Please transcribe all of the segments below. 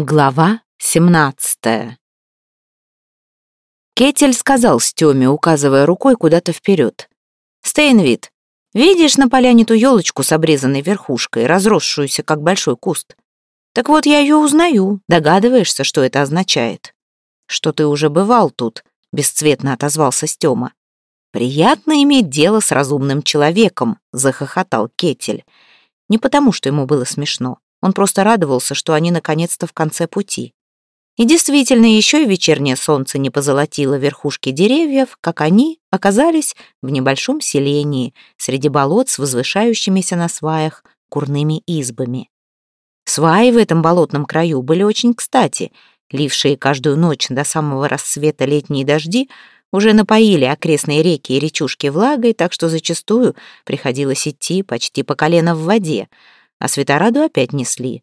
Глава 17 Кетель сказал Стёме, указывая рукой куда-то вперед. «Стейнвид, видишь на поляне ту елочку с обрезанной верхушкой, разросшуюся, как большой куст? Так вот, я ее узнаю. Догадываешься, что это означает?» «Что ты уже бывал тут», — бесцветно отозвался Стёма. «Приятно иметь дело с разумным человеком», — захохотал Кетель. Не потому, что ему было смешно. Он просто радовался, что они наконец-то в конце пути. И действительно, еще и вечернее солнце не позолотило верхушки деревьев, как они оказались в небольшом селении среди болот с возвышающимися на сваях курными избами. Сваи в этом болотном краю были очень кстати. Лившие каждую ночь до самого рассвета летние дожди уже напоили окрестные реки и речушки влагой, так что зачастую приходилось идти почти по колено в воде — а Светораду опять несли.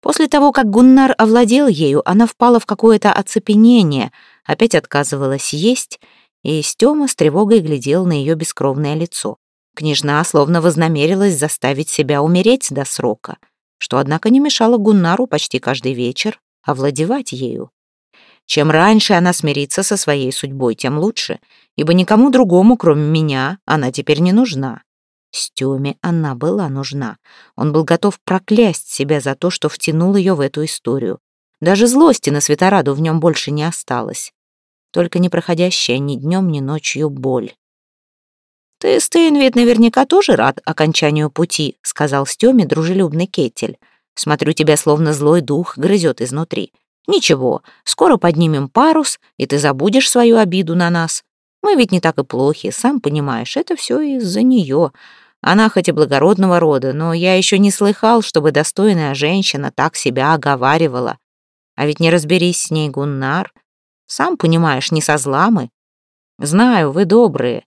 После того, как Гуннар овладел ею, она впала в какое-то оцепенение, опять отказывалась есть, и Стёма с тревогой глядел на ее бескровное лицо. Княжна словно вознамерилась заставить себя умереть до срока, что, однако, не мешало Гуннару почти каждый вечер овладевать ею. Чем раньше она смирится со своей судьбой, тем лучше, ибо никому другому, кроме меня, она теперь не нужна. Стёме она была нужна. Он был готов проклясть себя за то, что втянул ее в эту историю. Даже злости на Светораду в нем больше не осталось. Только не проходящая ни днем, ни ночью боль. «Ты, Стейнвид, наверняка тоже рад окончанию пути», — сказал Стёме дружелюбный Кетель. «Смотрю, тебя словно злой дух грызет изнутри. Ничего, скоро поднимем парус, и ты забудешь свою обиду на нас. Мы ведь не так и плохи, сам понимаешь, это все из-за нее. Она хоть и благородного рода, но я еще не слыхал, чтобы достойная женщина так себя оговаривала. А ведь не разберись с ней, Гуннар. Сам понимаешь, не со зла мы. Знаю, вы добрые,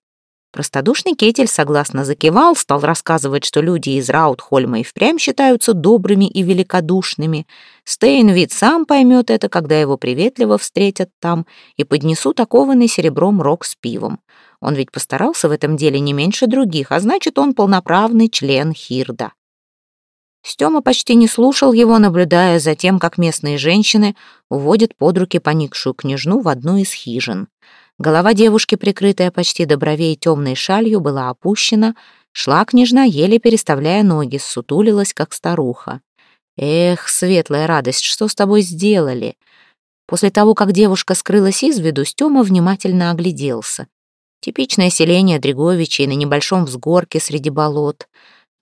Простодушный Кетель согласно закивал, стал рассказывать, что люди из Раутхольма и впрямь считаются добрыми и великодушными. Стейнвид сам поймет это, когда его приветливо встретят там и поднесут окованный серебром рог с пивом. Он ведь постарался в этом деле не меньше других, а значит, он полноправный член Хирда. Стёма почти не слушал его, наблюдая за тем, как местные женщины уводят под руки поникшую княжну в одну из хижин. Голова девушки, прикрытая почти до бровей темной шалью, была опущена. Шла княжна, еле переставляя ноги, сутулилась, как старуха. «Эх, светлая радость, что с тобой сделали?» После того, как девушка скрылась из виду, Стёма внимательно огляделся. Типичное селение Дреговичей на небольшом взгорке среди болот.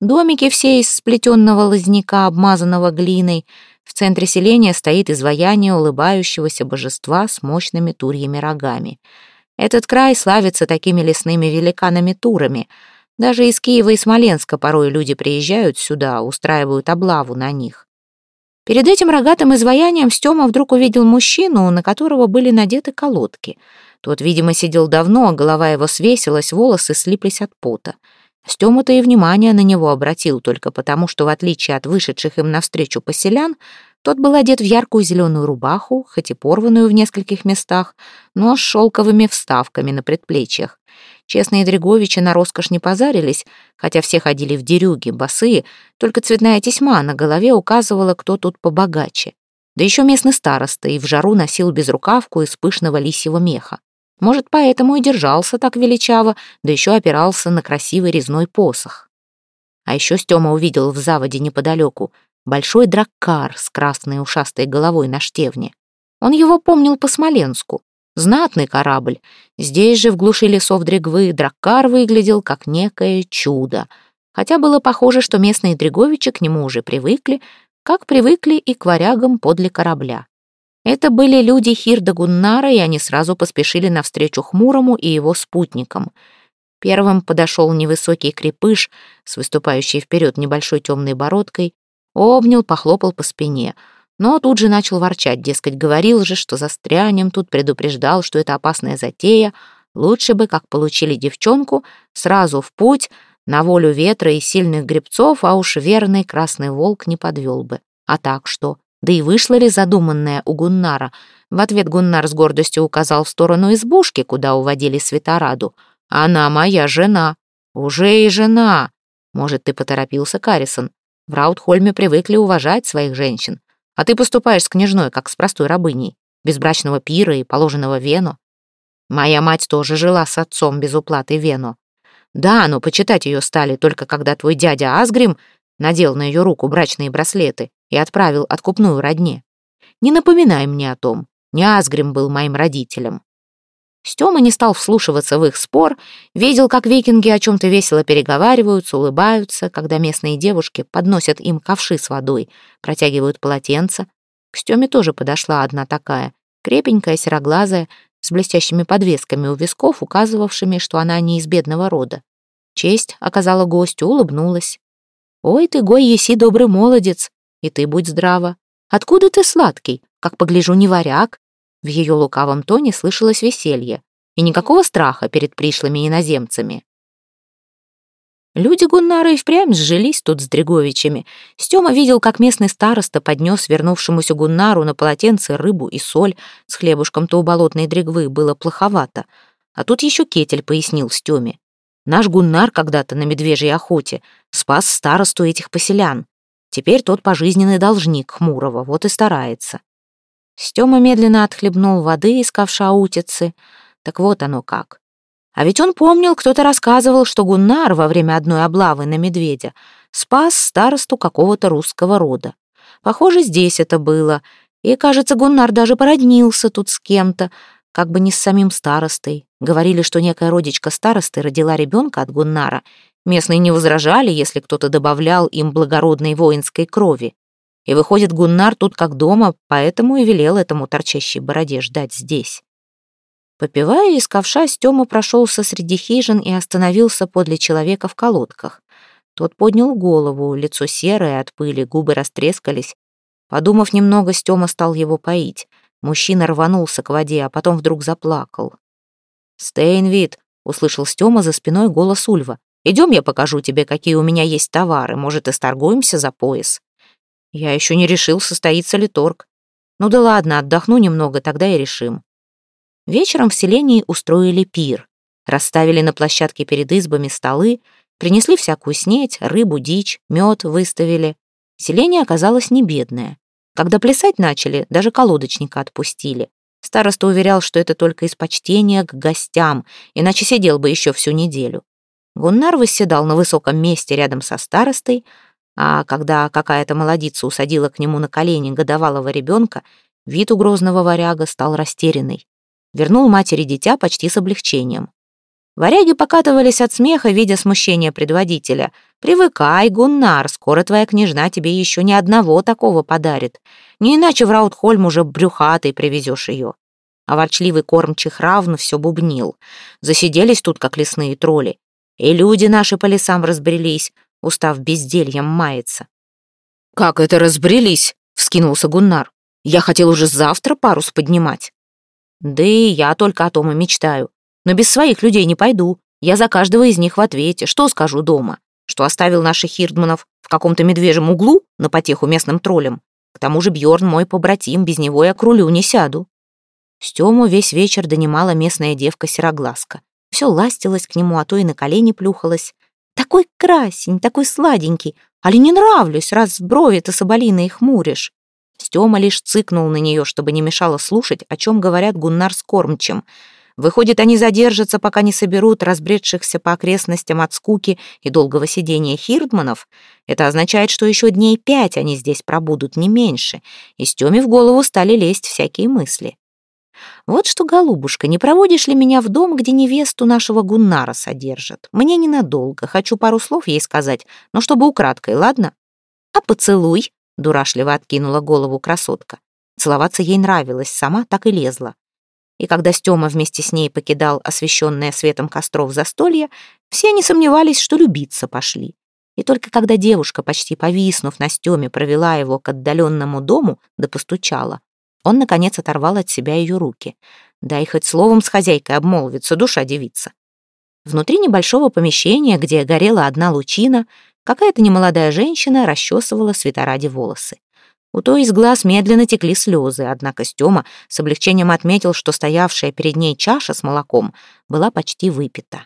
Домики все из сплетенного лозняка, обмазанного глиной. В центре селения стоит изваяние улыбающегося божества с мощными турьями рогами. Этот край славится такими лесными великанами-турами. Даже из Киева и Смоленска порой люди приезжают сюда, устраивают облаву на них. Перед этим рогатым изваянием Стёма вдруг увидел мужчину, на которого были надеты колодки. Тот, видимо, сидел давно, а голова его свесилась, волосы слиплись от пота. Стёма-то и внимание на него обратил только потому, что, в отличие от вышедших им навстречу поселян, тот был одет в яркую зеленую рубаху, хоть и порванную в нескольких местах, но с шелковыми вставками на предплечьях. Честные Дреговичи на роскошь не позарились, хотя все ходили в дерюги, босые, только цветная тесьма на голове указывала, кто тут побогаче. Да еще местный староста и в жару носил безрукавку из пышного лисьего меха. Может, поэтому и держался так величаво, да еще опирался на красивый резной посох. А еще Стема увидел в заводе неподалеку большой драккар с красной ушастой головой на штевне. Он его помнил по Смоленску. Знатный корабль. Здесь же, в глуши лесов Дрегвы, драккар выглядел как некое чудо. Хотя было похоже, что местные дреговичи к нему уже привыкли, как привыкли и к варягам подле корабля. Это были люди Хирда Гуннара, и они сразу поспешили навстречу Хмурому и его спутникам. Первым подошел невысокий крепыш с выступающей вперед небольшой темной бородкой, обнял, похлопал по спине. Но тут же начал ворчать, дескать, говорил же, что застрянем тут, предупреждал, что это опасная затея. Лучше бы, как получили девчонку, сразу в путь, на волю ветра и сильных гребцов, а уж верный красный волк не подвел бы. А так что? Да и вышло ли задуманное у Гуннара? В ответ Гуннар с гордостью указал в сторону избушки, куда уводили Светораду. «Она моя жена. Уже и жена. Может, ты поторопился, Карисон? В Раутхольме привыкли уважать своих женщин. А ты поступаешь с княжной, как с простой рабыней, без брачного пира и положенного вену. Моя мать тоже жила с отцом без уплаты вену. Да, но почитать ее стали только когда твой дядя Асгрим надел на ее руку брачные браслеты и отправил откупную родне. Не напоминай мне о том, не Асгрим был моим родителем. Стёма не стал вслушиваться в их спор, видел, как викинги о чем-то весело переговариваются, улыбаются, когда местные девушки подносят им ковши с водой, протягивают полотенца. К Стёме тоже подошла одна такая, крепенькая, сероглазая, с блестящими подвесками у висков, указывавшими, что она не из бедного рода. Честь оказала гостю, улыбнулась. «Ой ты, Гой, еси добрый молодец, и ты будь здрава. Откуда ты сладкий? Как погляжу, не варяг?» В ее лукавом тоне слышалось веселье и никакого страха перед пришлыми иноземцами. Люди Гуннара и впрямь сжились тут с Дреговичами. Стёма видел, как местный староста поднес вернувшемуся Гуннару на полотенце рыбу и соль. С хлебушком-то у болотной Дрегвы было плоховато. А тут еще Кетель пояснил Стёме. Наш Гуннар когда-то на медвежьей охоте спас старосту этих поселян. Теперь тот пожизненный должник Хмурого, вот и старается. Стёма медленно отхлебнул воды из ковша утицы. Так вот оно как. А ведь он помнил, кто-то рассказывал, что Гуннар во время одной облавы на медведя спас старосту какого-то русского рода. Похоже, здесь это было. И, кажется, Гуннар даже породнился тут с кем-то, как бы не с самим старостой. Говорили, что некая родичка старосты родила ребенка от Гуннара. Местные не возражали, если кто-то добавлял им благородной воинской крови. И выходит, Гуннар тут как дома, поэтому и велел этому торчащей бороде ждать здесь. Попивая из ковша, Стёма прошелся среди хижин и остановился подле человека в колодках. Тот поднял голову, лицо серое от пыли, губы растрескались. Подумав немного, Стёма стал его поить. Мужчина рванулся к воде, а потом вдруг заплакал. «Стейнвид!» — услышал Стёма за спиной голос Ульва. «Идем, я покажу тебе, какие у меня есть товары. Может, и сторгуемся за пояс?» «Я еще не решил, состоится ли торг. Ну да ладно, отдохну немного, тогда и решим». Вечером в селении устроили пир. Расставили на площадке перед избами столы, принесли всякую снеть, рыбу, дичь, мед выставили. Селение оказалось не бедное. Когда плясать начали, даже колодочника отпустили. Староста уверял, что это только из почтения к гостям, иначе сидел бы еще всю неделю. Гуннар восседал на высоком месте рядом со старостой, а когда какая-то молодица усадила к нему на колени годовалого ребенка, вид у грозного варяга стал растерянный. Вернул матери дитя почти с облегчением. Варяги покатывались от смеха, видя смущение предводителя. «Привыкай, Гуннар, скоро твоя княжна тебе еще ни одного такого подарит. Не иначе в Раутхольм уже брюхатой привезешь ее». А ворчливый кормчих равно все бубнил. Засиделись тут, как лесные тролли. И люди наши по лесам разбрелись, устав бездельем маяться. «Как это разбрелись?» — вскинулся Гуннар. «Я хотел уже завтра парус поднимать». Да и я только о том и мечтаю. Но без своих людей не пойду. Я за каждого из них в ответе. Что скажу дома? Что оставил наших хирдманов в каком-то медвежьем углу на потеху местным троллям? К тому же Бьорн мой побратим, без него я к рулю не сяду. Стему весь вечер донимала местная девка-сероглазка. Все ластилась к нему, а то и на колени плюхалась. Такой красень, такой сладенький. Али не нравлюсь, раз брови-то соболиные хмуришь. Стёма лишь цыкнул на нее, чтобы не мешало слушать, о чем говорят Гуннар с кормчем. Выходит, они задержатся, пока не соберут разбредшихся по окрестностям от скуки и долгого сидения хирдманов. Это означает, что еще дней пять они здесь пробудут, не меньше. И Стёме в голову стали лезть всякие мысли. «Вот что, голубушка, не проводишь ли меня в дом, где невесту нашего Гуннара содержат? Мне ненадолго, хочу пару слов ей сказать, но чтобы украдкой, ладно? А поцелуй?» дурашливо откинула голову красотка. Целоваться ей нравилось, сама так и лезла. И когда Стёма вместе с ней покидал освещенное светом костров застолье, все не сомневались, что любиться пошли. И только когда девушка, почти повиснув на Стёме, провела его к отдаленному дому да постучала, он, наконец, оторвал от себя ее руки. Дай хоть словом с хозяйкой обмолвиться, душа девица. Внутри небольшого помещения, где горела одна лучина, Какая-то немолодая женщина расчесывала свиторади волосы. У той из глаз медленно текли слезы, однако Стёма с облегчением отметил, что стоявшая перед ней чаша с молоком была почти выпита.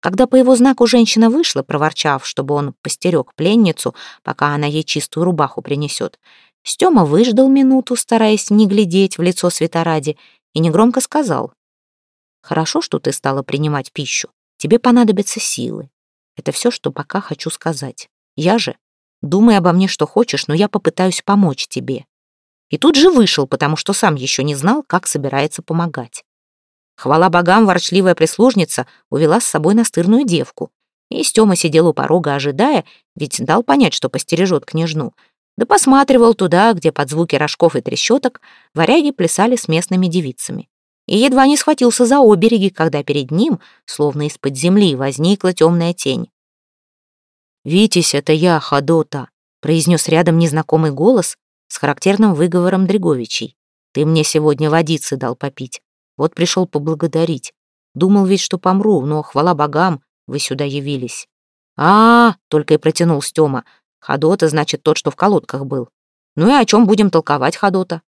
Когда по его знаку женщина вышла, проворчав, чтобы он постерег пленницу, пока она ей чистую рубаху принесет, Стёма выждал минуту, стараясь не глядеть в лицо Светоради, и негромко сказал. «Хорошо, что ты стала принимать пищу. Тебе понадобятся силы. Это все, что пока хочу сказать. Я же, думай обо мне, что хочешь, но я попытаюсь помочь тебе». И тут же вышел, потому что сам еще не знал, как собирается помогать. Хвала богам, ворчливая прислужница увела с собой настырную девку. И Стёма сидел у порога, ожидая, ведь дал понять, что постережет княжну, да посматривал туда, где под звуки рожков и трещоток варяги плясали с местными девицами. И едва не схватился за обереги, когда перед ним, словно из-под земли, возникла темная тень. «Витязь, это я, Ходота», — произнес рядом незнакомый голос с характерным выговором Дреговичей. «Ты мне сегодня водицы дал попить. Вот пришел поблагодарить. Думал ведь, что помру, но, хвала богам, вы сюда явились». «А, -а, -а только и протянул Стёма. Ходота, значит, тот, что в колодках был. Ну и о чем будем толковать, Ходота?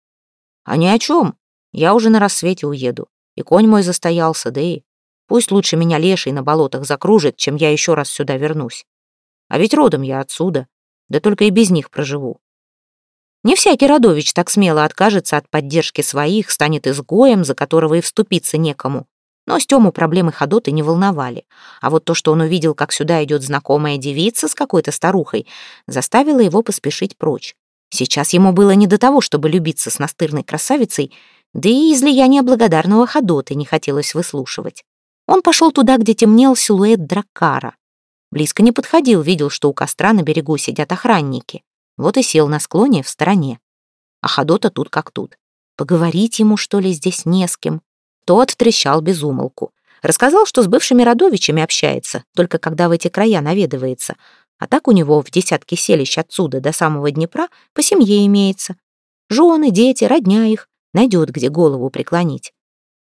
А ни о чем. Я уже на рассвете уеду. И конь мой застоялся, да и... Пусть лучше меня леший на болотах закружит, чем я еще раз сюда вернусь. А ведь родом я отсюда. Да только и без них проживу. Не всякий родович так смело откажется от поддержки своих, станет изгоем, за которого и вступиться некому. Но Стему проблемы Ходоты не волновали. А вот то, что он увидел, как сюда идет знакомая девица с какой-то старухой, заставило его поспешить прочь. Сейчас ему было не до того, чтобы любиться с настырной красавицей, да и излияние благодарного Ходоты не хотелось выслушивать. Он пошел туда, где темнел силуэт дракара. Близко не подходил, видел, что у костра на берегу сидят охранники. Вот и сел на склоне в стороне. А Ходота тут как тут. Поговорить ему, что ли, здесь не с кем. Тот трещал без умолку. Рассказал, что с бывшими родовичами общается, только когда в эти края наведывается. А так у него в десятке селищ отсюда до самого Днепра по семье имеется. Жены, дети, родня их. Найдет, где голову преклонить.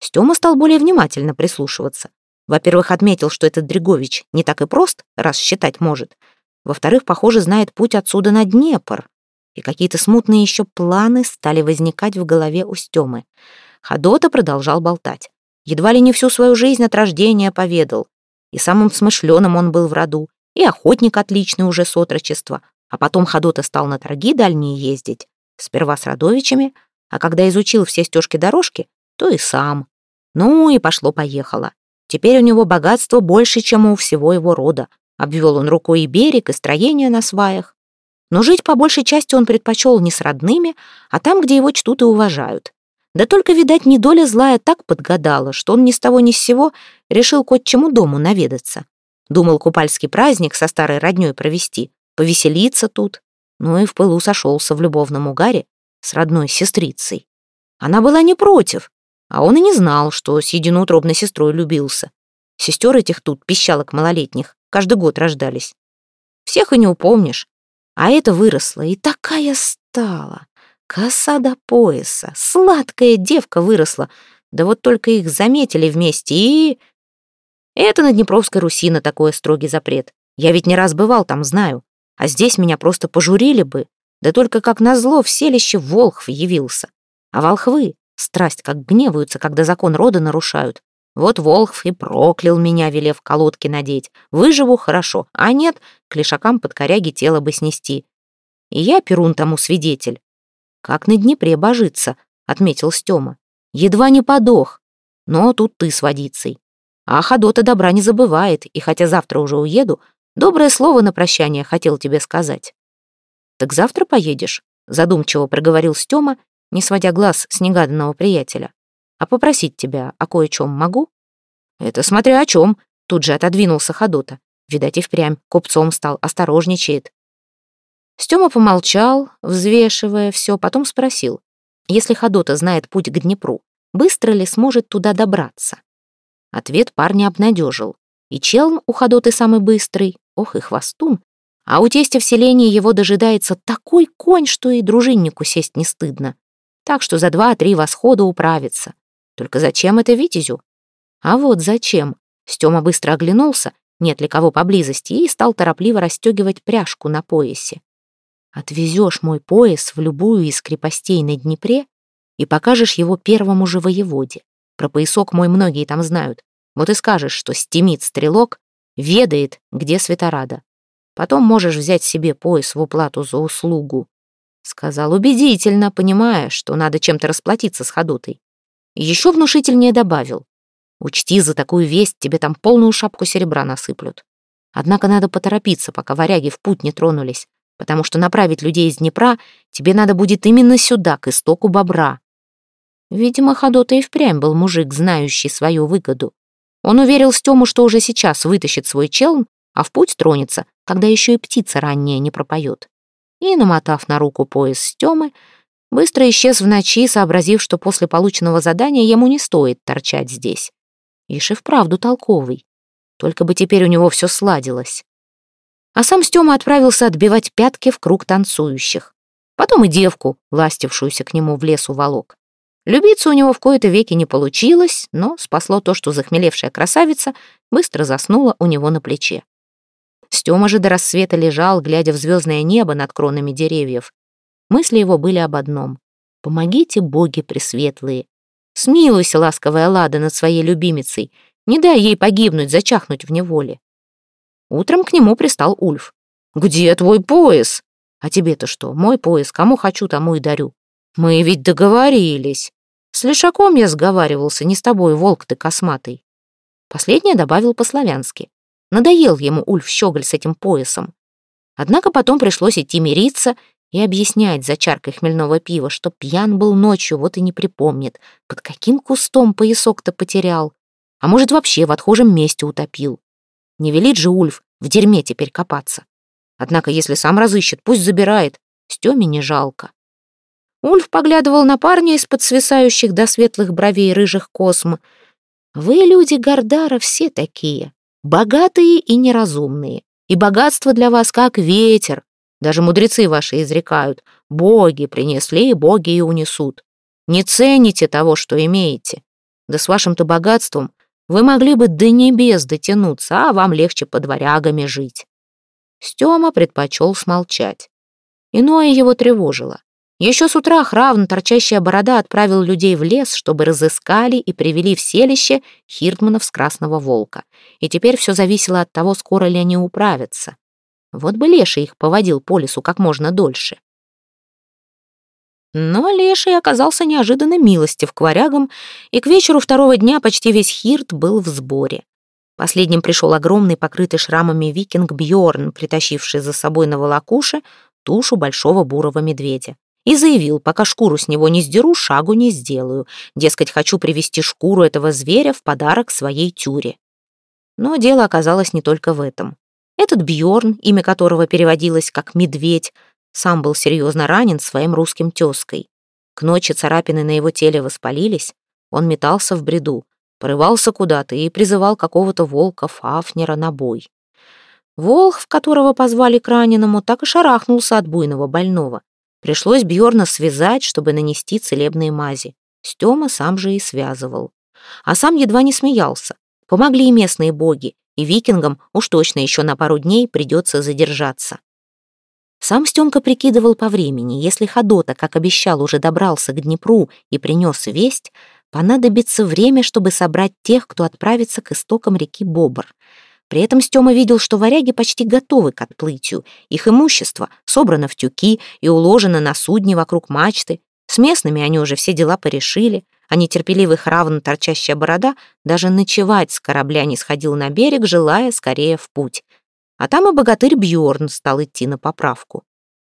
Стёма стал более внимательно прислушиваться. Во-первых, отметил, что этот Дрегович не так и прост, раз считать может. Во-вторых, похоже, знает путь отсюда на Днепр. И какие-то смутные еще планы стали возникать в голове у Стёмы. Ходота продолжал болтать. Едва ли не всю свою жизнь от рождения поведал. И самым смышленым он был в роду, и охотник отличный уже с отрочества. А потом Ходота стал на торги дальние ездить. Сперва с родовичами, а когда изучил все стежки-дорожки, то и сам. Ну и пошло-поехало. Теперь у него богатство больше, чем у всего его рода. Обвел он рукой и берег, и строение на сваях. Но жить по большей части он предпочел не с родными, а там, где его чтут и уважают. Да только, видать, недоля злая так подгадала, что он ни с того ни с сего решил к отчему дому наведаться. Думал купальский праздник со старой роднёй провести, повеселиться тут. Ну и в пылу сошелся в любовном угаре с родной сестрицей. Она была не против, а он и не знал, что с единоутробной сестрой любился. Сестер этих тут, пищалок малолетних, каждый год рождались. Всех и не упомнишь. А это выросла и такая стала. Коса до пояса, сладкая девка выросла. Да вот только их заметили вместе и... Это на Днепровской Руси на такое строгий запрет. Я ведь не раз бывал там, знаю. А здесь меня просто пожурили бы. Да только как назло в селище Волхв явился. А волхвы, страсть как гневаются, когда закон рода нарушают. Вот Волхв и проклял меня, велев колодки надеть. Выживу хорошо, а нет, к лишакам под коряги тело бы снести. И я, Перун, тому свидетель. «Как на Днепре божиться», — отметил Стёма. «Едва не подох. Но тут ты с водицей. А Ходота добра не забывает, и хотя завтра уже уеду, доброе слово на прощание хотел тебе сказать». «Так завтра поедешь?» — задумчиво проговорил Стёма, не сводя глаз с негаданного приятеля. «А попросить тебя о кое-чем могу?» «Это смотря о чем», — тут же отодвинулся Ходота. Видать, и впрямь купцом стал, осторожничает. Стёма помолчал, взвешивая все, потом спросил. Если Ходота знает путь к Днепру, быстро ли сможет туда добраться? Ответ парня обнадежил. И челн у Ходоты самый быстрый, ох и хвостун. А у тестя в селении его дожидается такой конь, что и дружиннику сесть не стыдно. Так что за два-три восхода управится. Только зачем это Витязю? А вот зачем? Стёма быстро оглянулся, нет ли кого поблизости, и стал торопливо расстегивать пряжку на поясе. Отвезешь мой пояс в любую из крепостей на Днепре и покажешь его первому же воеводе. Про поясок мой многие там знают. Вот и скажешь, что стемит-стрелок ведает, где Светорада. Потом можешь взять себе пояс в уплату за услугу. Сказал убедительно, понимая, что надо чем-то расплатиться с ходотой. Еще внушительнее добавил. Учти, за такую весть тебе там полную шапку серебра насыплют. Однако надо поторопиться, пока варяги в путь не тронулись, потому что направить людей из Днепра тебе надо будет именно сюда, к истоку бобра. Видимо, Ходота и впрямь был мужик, знающий свою выгоду. Он уверил Стему, что уже сейчас вытащит свой челн, а в путь тронется, когда еще и птица ранняя не пропоет. И, намотав на руку пояс Стемы, быстро исчез в ночи, сообразив, что после полученного задания ему не стоит торчать здесь. Ишь и вправду толковый. Только бы теперь у него все сладилось. А сам Стема отправился отбивать пятки в круг танцующих. Потом и девку, ластившуюся к нему в лес уволок. Любиться у него в кои-то веки не получилось, но спасло то, что захмелевшая красавица быстро заснула у него на плече. Стема же до рассвета лежал, глядя в звездное небо над кронами деревьев. Мысли его были об одном. «Помогите, боги пресветлые, Смилуйся, ласковая Лада, над своей любимицей. Не дай ей погибнуть, зачахнуть в неволе. Утром к нему пристал Ульф. «Где твой пояс?» «А тебе-то что? Мой пояс. Кому хочу, тому и дарю». «Мы ведь договорились. С Лешаком я сговаривался, не с тобой, волк ты косматый». Последнее добавил по-славянски. Надоел ему Ульф Щеголь с этим поясом. Однако потом пришлось идти мириться и объяснять за чаркой хмельного пива, что пьян был ночью, вот и не припомнит, под каким кустом поясок-то потерял. А может, вообще в отхожем месте утопил. Не велит же Ульф в дерьме теперь копаться. Однако, если сам разыщет, пусть забирает. Стёме не жалко. Ульф поглядывал на парня из-под свисающих до светлых бровей рыжих косм. «Вы, люди Гордара, все такие. Богатые и неразумные. И богатство для вас как ветер. Даже мудрецы ваши изрекают, боги принесли, боги и унесут. Не цените того, что имеете. Да с вашим-то богатством вы могли бы до небес дотянуться, а вам легче под варягами жить. Стема предпочел смолчать. Иное его тревожило. Еще с утра Хравн, торчащая борода, отправил людей в лес, чтобы разыскали и привели в селище Хирдманов с Красного Волка. И теперь все зависело от того, скоро ли они управятся. Вот бы Леший их поводил по лесу как можно дольше. Но Леший оказался неожиданно милостив к варягам, и к вечеру второго дня почти весь Хирт был в сборе. Последним пришел огромный, покрытый шрамами викинг Бьорн, притащивший за собой на волокуше тушу большого бурого медведя. И заявил, пока шкуру с него не сдеру, шагу не сделаю. Дескать, хочу привезти шкуру этого зверя в подарок своей тюре. Но дело оказалось не только в этом. Этот Бьорн, имя которого переводилось как «медведь», сам был серьезно ранен своим русским тезкой. К ночи царапины на его теле воспалились, он метался в бреду, порывался куда-то и призывал какого-то волка Фафнера на бой. Волх, в которого позвали к раненому, так и шарахнулся от буйного больного. Пришлось Бьорна связать, чтобы нанести целебные мази. Стема сам же и связывал. А сам едва не смеялся. Помогли и местные боги, и викингам уж точно еще на пару дней придется задержаться. Сам Стемка прикидывал по времени, если Ходота, как обещал, уже добрался к Днепру и принес весть, понадобится время, чтобы собрать тех, кто отправится к истокам реки Бобр. При этом Стема видел, что варяги почти готовы к отплытию. Их имущество собрано в тюки и уложено на судне вокруг мачты. С местными они уже все дела порешили а нетерпеливый хравн, торчащая борода, даже ночевать с корабля не сходил на берег, желая скорее в путь. А там и богатырь Бьорн стал идти на поправку.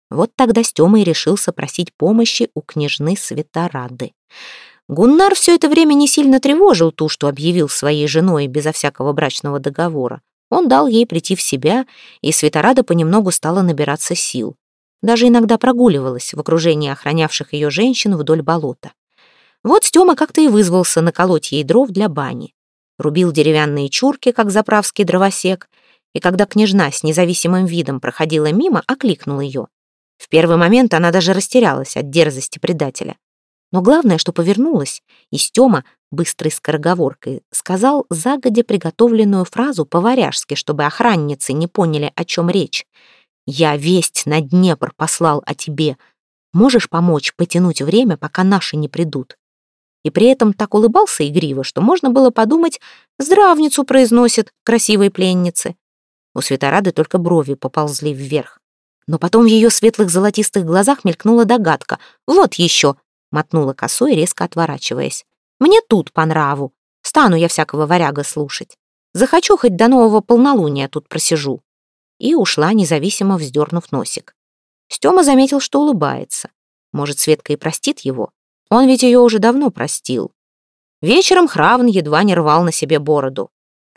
Вот тогда Стёма и решился просить помощи у княжны Светорады. Гуннар все это время не сильно тревожил ту, что объявил своей женой безо всякого брачного договора. Он дал ей прийти в себя, и Светорада понемногу стала набираться сил. Даже иногда прогуливалась в окружении охранявших ее женщин вдоль болота. Вот Стёма как-то и вызвался наколоть ей дров для бани. Рубил деревянные чурки, как заправский дровосек, и когда княжна с независимым видом проходила мимо, окликнул ее. В первый момент она даже растерялась от дерзости предателя. Но главное, что повернулась, и Стёма, быстрой скороговоркой, сказал загодя приготовленную фразу по-варяжски, чтобы охранницы не поняли, о чем речь. «Я весть на Днепр послал о тебе. Можешь помочь потянуть время, пока наши не придут?» и при этом так улыбался игриво, что можно было подумать, здравницу произносит красивой пленницы. У Светорады только брови поползли вверх. Но потом в ее светлых золотистых глазах мелькнула догадка. «Вот еще!» — мотнула косой, резко отворачиваясь. «Мне тут по нраву. Стану я всякого варяга слушать. Захочу, хоть до нового полнолуния тут просижу». И ушла, независимо вздернув носик. Стема заметил, что улыбается. Может, Светка и простит его? Он ведь ее уже давно простил. Вечером Хравн едва не рвал на себе бороду.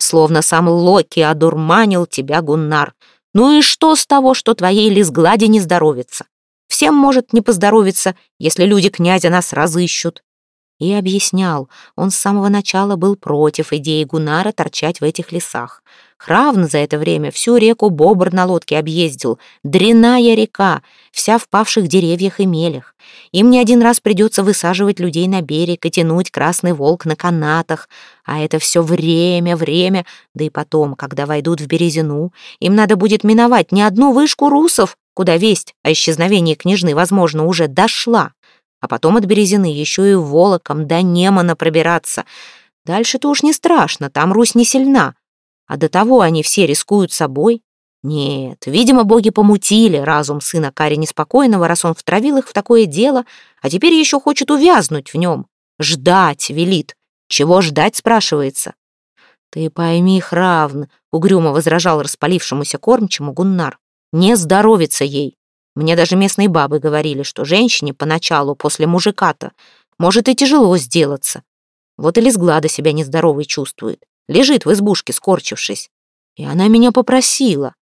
Словно сам Локи одурманил тебя, Гуннар. Ну и что с того, что твоей лисглади не здоровится? Всем может не поздоровиться, если люди князя нас разыщут. И объяснял, он с самого начала был против идеи Гунара торчать в этих лесах. Хравн за это время всю реку Бобр на лодке объездил. Дряная река, вся в павших деревьях и мелях. Им не один раз придется высаживать людей на берег и тянуть красный волк на канатах. А это все время, время. Да и потом, когда войдут в Березину, им надо будет миновать не одну вышку русов, куда весть о исчезновении княжны, возможно, уже дошла. А потом от Березины еще и волоком до Немана пробираться. Дальше-то уж не страшно, там Русь не сильна. А до того они все рискуют собой. Нет, видимо, боги помутили разум сына Кари Неспокойного, раз он втравил их в такое дело, а теперь еще хочет увязнуть в нем. Ждать велит. Чего ждать, спрашивается. «Ты пойми, Хравн», — угрюмо возражал распалившемуся кормчему Гуннар, «не здоровится ей. Мне даже местные бабы говорили, что женщине поначалу, после мужика-то, может и тяжело сделаться. Вот и Лизглада себя нездоровой чувствует. Лежит в избушке, скорчившись. И она меня попросила.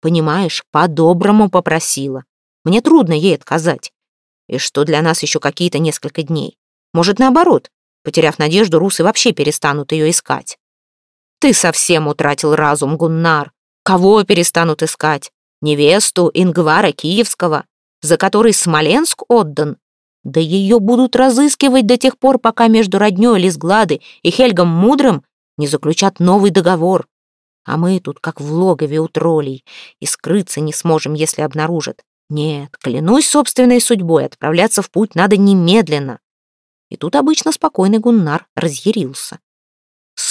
Понимаешь, по-доброму попросила. Мне трудно ей отказать. И что для нас еще какие-то несколько дней. Может, наоборот, потеряв надежду, русы вообще перестанут ее искать. Ты совсем утратил разум, Гуннар. Кого перестанут искать? Невесту Ингвара Киевского, за которой Смоленск отдан. Да ее будут разыскивать до тех пор, пока между роднёй Лисглады и Хельгом Мудрым не заключат новый договор. А мы тут как в логове у троллей, и скрыться не сможем, если обнаружат. Нет, клянусь собственной судьбой, отправляться в путь надо немедленно. И тут обычно спокойный Гуннар разъярился.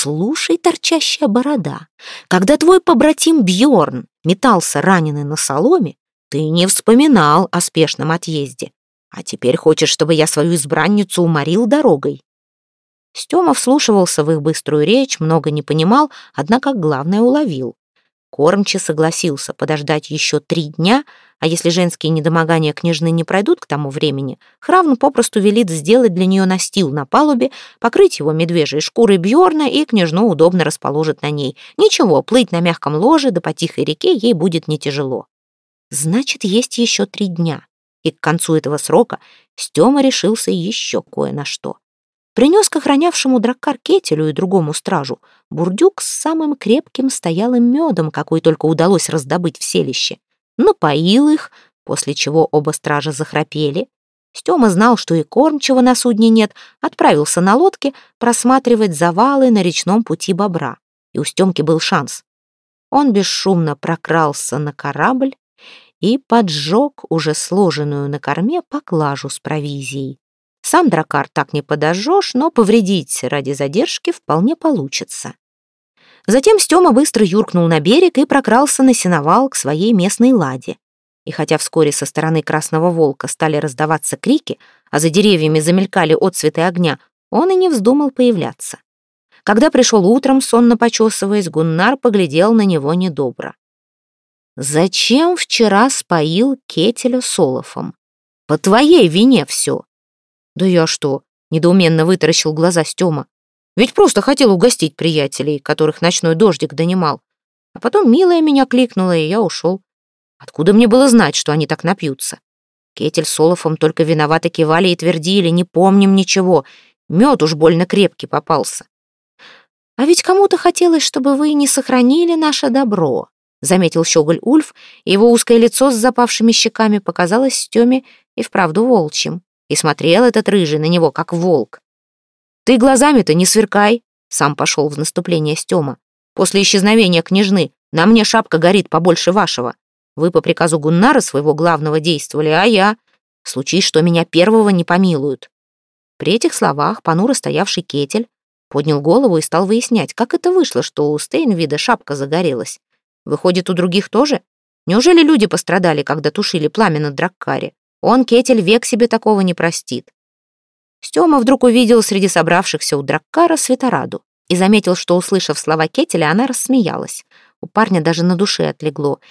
Слушай, торчащая борода, когда твой побратим Бьорн метался раненый на соломе, ты не вспоминал о спешном отъезде. А теперь хочешь, чтобы я свою избранницу уморил дорогой? Стёма вслушивался в их быструю речь, много не понимал, однако главное уловил. Кормчий согласился подождать еще три дня, а если женские недомогания княжны не пройдут к тому времени, Хравн попросту велит сделать для нее настил на палубе, покрыть его медвежьей шкурой Бьорна и княжну удобно расположит на ней. Ничего, плыть на мягком ложе да по тихой реке ей будет не тяжело. Значит, есть еще три дня. И к концу этого срока Стёма решился еще кое на что принес к охранявшему драккар кетелю и другому стражу бурдюк с самым крепким стоялым медом, какой только удалось раздобыть в селище. Напоил их, после чего оба стража захрапели. Стёма знал, что и кормчего на судне нет, отправился на лодке просматривать завалы на речном пути бобра. И у Стёмки был шанс. Он бесшумно прокрался на корабль и поджег уже сложенную на корме поклажу с провизией. Сам дракар так не подожжешь, но повредить ради задержки вполне получится. Затем Стёма быстро юркнул на берег и прокрался на сеновал к своей местной ладе. И хотя вскоре со стороны Красного Волка стали раздаваться крики, а за деревьями замелькали отцветы огня, он и не вздумал появляться. Когда пришел утром, сонно почесываясь, Гуннар поглядел на него недобро. «Зачем вчера споил Кетеля Солофом? По твоей вине все. «Да я что?» — недоуменно вытаращил глаза Стёма. «Ведь просто хотел угостить приятелей, которых ночной дождик донимал. А потом милая меня кликнула, и я ушел. Откуда мне было знать, что они так напьются? Кетель с Олафом только виновато кивали и твердили, не помним ничего. Мед уж больно крепкий попался. А ведь кому-то хотелось, чтобы вы не сохранили наше добро, заметил щеголь Ульф, и его узкое лицо с запавшими щеками показалось Стёме и вправду волчьим. И смотрел этот рыжий на него, как волк. «Ты глазами-то не сверкай!» Сам пошел в наступление Стема. «После исчезновения княжны на мне шапка горит побольше вашего. Вы по приказу Гуннара своего главного действовали, а я... Случись, что меня первого не помилуют». При этих словах понуро стоявший кетель поднял голову и стал выяснять, как это вышло, что у Стейнвида шапка загорелась. Выходит, у других тоже? Неужели люди пострадали, когда тушили пламя на Драккаре? Он, Кетель, век себе такого не простит. Стёма вдруг увидел среди собравшихся у Драккара Светораду и заметил, что, услышав слова Кетеля, она рассмеялась. У парня даже на душе отлегло.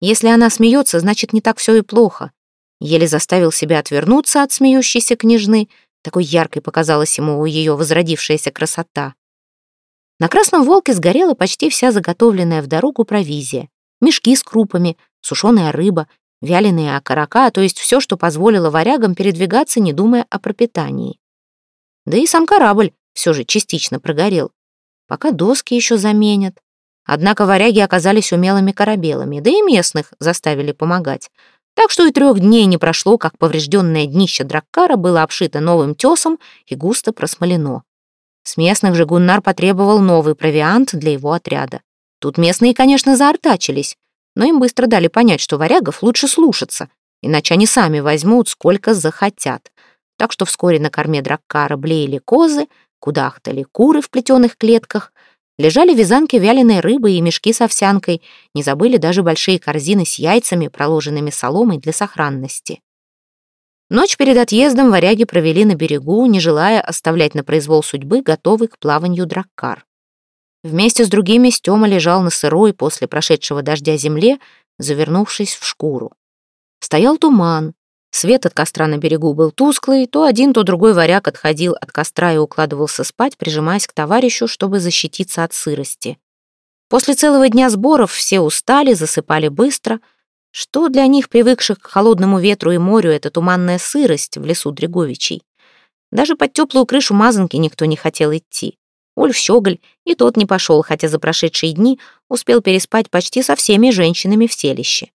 Если она смеется, значит, не так все и плохо. Еле заставил себя отвернуться от смеющейся княжны. Такой яркой показалась ему ее возродившаяся красота. На Красном Волке сгорела почти вся заготовленная в дорогу провизия. Мешки с крупами, сушеная рыба, вяленые окорока, то есть все, что позволило варягам передвигаться, не думая о пропитании. Да и сам корабль все же частично прогорел. Пока доски еще заменят. Однако варяги оказались умелыми корабелами, да и местных заставили помогать. Так что и трех дней не прошло, как поврежденное днище Драккара было обшито новым тесом и густо просмолено. С местных же Гуннар потребовал новый провиант для его отряда. Тут местные, конечно, заортачились, но им быстро дали понять, что варягов лучше слушаться, иначе они сами возьмут, сколько захотят. Так что вскоре на корме драккара блеяли козы, кудахтали куры в плетеных клетках, лежали вязанки вяленой рыбы и мешки с овсянкой, не забыли даже большие корзины с яйцами, проложенными соломой для сохранности. Ночь перед отъездом варяги провели на берегу, не желая оставлять на произвол судьбы готовый к плаванию драккар. Вместе с другими Стёма лежал на сырой после прошедшего дождя земле, завернувшись в шкуру. Стоял туман. Свет от костра на берегу был тусклый, то один, то другой варяг отходил от костра и укладывался спать, прижимаясь к товарищу, чтобы защититься от сырости. После целого дня сборов все устали, засыпали быстро. Что для них, привыкших к холодному ветру и морю, эта туманная сырость в лесу Дреговичей? Даже под теплую крышу мазанки никто не хотел идти. Ульф Щеголь и тот не пошел, хотя за прошедшие дни успел переспать почти со всеми женщинами в селище.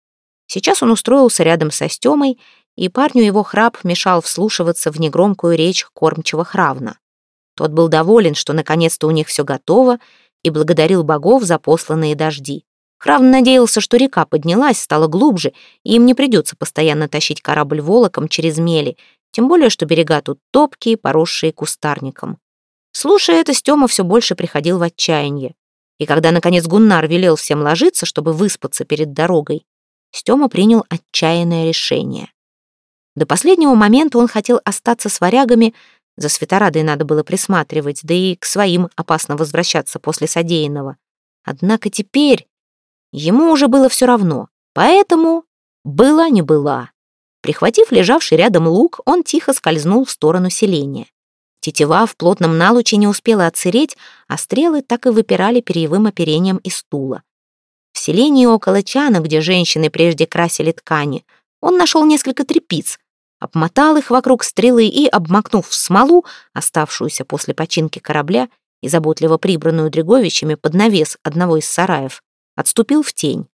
Сейчас он устроился рядом со Стемой, и парню его храп мешал вслушиваться в негромкую речь кормчего Хравна. Тот был доволен, что наконец-то у них все готово, и благодарил богов за посланные дожди. Хравн надеялся, что река поднялась, стала глубже, и им не придется постоянно тащить корабль волоком через мели, тем более, что берега тут топкие, поросшие кустарником. Слушая это, Стёма все больше приходил в отчаяние. И когда, наконец, Гуннар велел всем ложиться, чтобы выспаться перед дорогой, Стёма принял отчаянное решение. До последнего момента он хотел остаться с варягами, за Светорадой надо было присматривать, да и к своим опасно возвращаться после содеянного. Однако теперь ему уже было все равно, поэтому была не была. Прихватив лежавший рядом лук, он тихо скользнул в сторону селения. Тетива в плотном налуче не успела отсыреть, а стрелы так и выпирали перьевым оперением из стула. В селении около чана, где женщины прежде красили ткани, он нашел несколько трепиц, обмотал их вокруг стрелы и, обмакнув в смолу, оставшуюся после починки корабля и заботливо прибранную Дреговичами под навес одного из сараев, отступил в тень.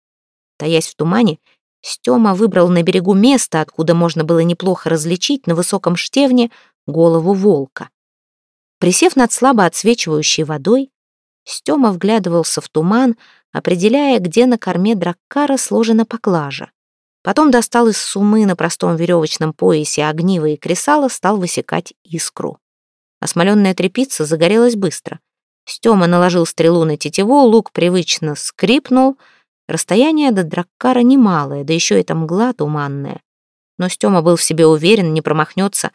Таясь в тумане, Стёма выбрал на берегу место, откуда можно было неплохо различить на высоком штевне голову волка. Присев над слабо отсвечивающей водой, Стёма вглядывался в туман, определяя, где на корме драккара сложена поклажа. Потом достал из сумы на простом веревочном поясе огниво и кресало, стал высекать искру. Осмоленная трепица загорелась быстро. Стёма наложил стрелу на тетиву, лук привычно скрипнул. Расстояние до драккара немалое, да еще эта мгла туманная. Но Стёма был в себе уверен, не промахнется,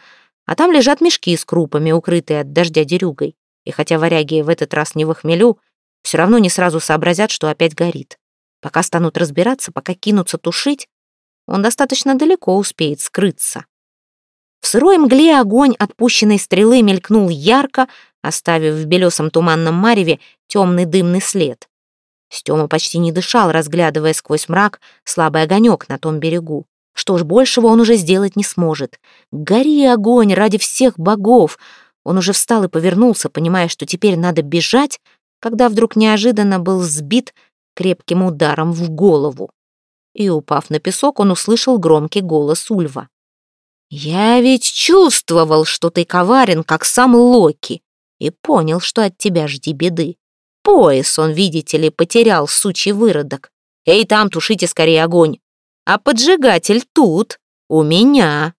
а там лежат мешки с крупами, укрытые от дождя дерюгой. И хотя варяги в этот раз не в хмелю, все равно не сразу сообразят, что опять горит. Пока станут разбираться, пока кинутся тушить, он достаточно далеко успеет скрыться. В сырой мгле огонь отпущенной стрелы мелькнул ярко, оставив в белесом туманном мареве темный дымный след. Стёма почти не дышал, разглядывая сквозь мрак слабый огонек на том берегу. Что ж, большего он уже сделать не сможет. Гори огонь ради всех богов! Он уже встал и повернулся, понимая, что теперь надо бежать, когда вдруг неожиданно был сбит крепким ударом в голову. И, упав на песок, он услышал громкий голос Ульва. «Я ведь чувствовал, что ты коварен, как сам Локи, и понял, что от тебя жди беды. Пояс он, видите ли, потерял сучий выродок. Эй, там, тушите скорее огонь. А поджигатель тут, у меня.